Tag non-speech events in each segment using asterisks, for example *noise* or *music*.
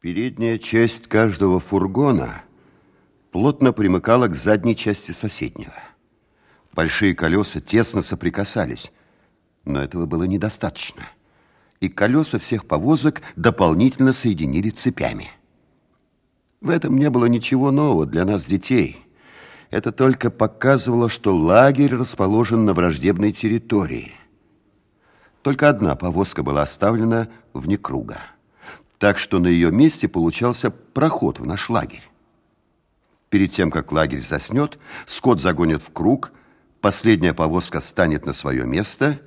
Передняя часть каждого фургона плотно примыкала к задней части соседнего. Большие колеса тесно соприкасались, но этого было недостаточно. И колеса всех повозок дополнительно соединили цепями. В этом не было ничего нового для нас, детей. Это только показывало, что лагерь расположен на враждебной территории. Только одна повозка была оставлена вне круга так что на ее месте получался проход в наш лагерь. Перед тем, как лагерь заснет, скот загонят в круг, последняя повозка станет на свое место,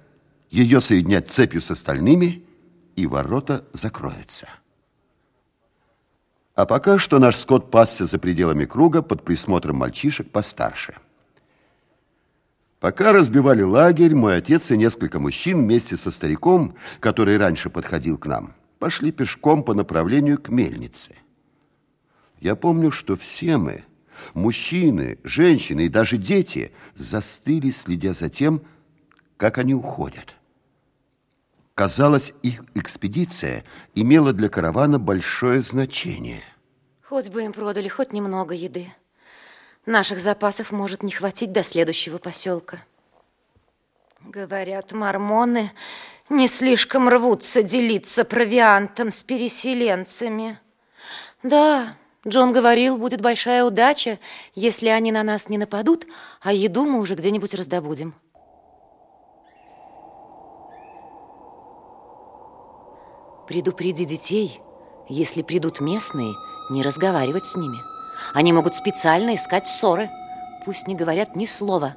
ее соединять цепью с остальными, и ворота закроются. А пока что наш скот пасся за пределами круга под присмотром мальчишек постарше. Пока разбивали лагерь, мой отец и несколько мужчин вместе со стариком, который раньше подходил к нам – пошли пешком по направлению к мельнице. Я помню, что все мы, мужчины, женщины и даже дети, застыли, следя за тем, как они уходят. Казалось, их экспедиция имела для каравана большое значение. Хоть бы им продали хоть немного еды. Наших запасов может не хватить до следующего поселка. Говорят, мормоны не слишком рвутся делиться провиантом с переселенцами. Да, Джон говорил, будет большая удача, если они на нас не нападут, а еду мы уже где-нибудь раздобудем. Предупреди детей, если придут местные, не разговаривать с ними. Они могут специально искать ссоры. Пусть не говорят ни слова.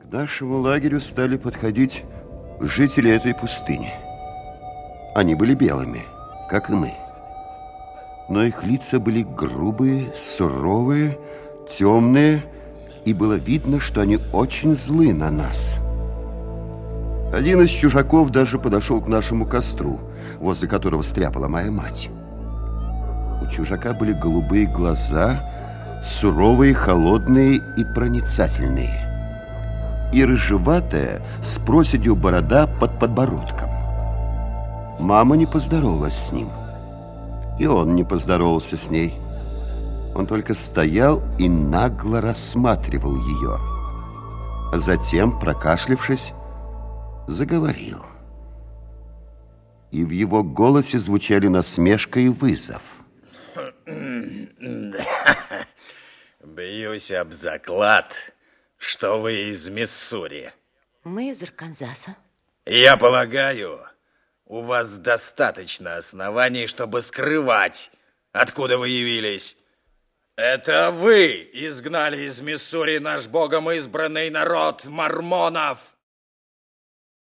К нашему лагерю стали подходить жители этой пустыни. Они были белыми, как и мы. Но их лица были грубые, суровые, темные, и было видно, что они очень злы на нас. Один из чужаков даже подошел к нашему костру, возле которого стряпала моя мать. У чужака были голубые глаза, суровые, холодные и проницательные и рыжеватая с проседью борода под подбородком. Мама не поздоровалась с ним, и он не поздоровался с ней. Он только стоял и нагло рассматривал ее, а затем, прокашлившись, заговорил. И в его голосе звучали насмешка и вызов. *clears throat* Бьюсь об заклад, что вы из Миссури. Мы из Арканзаса. Я полагаю, у вас достаточно оснований, чтобы скрывать, откуда вы явились. Это вы изгнали из Миссури наш богом избранный народ мормонов.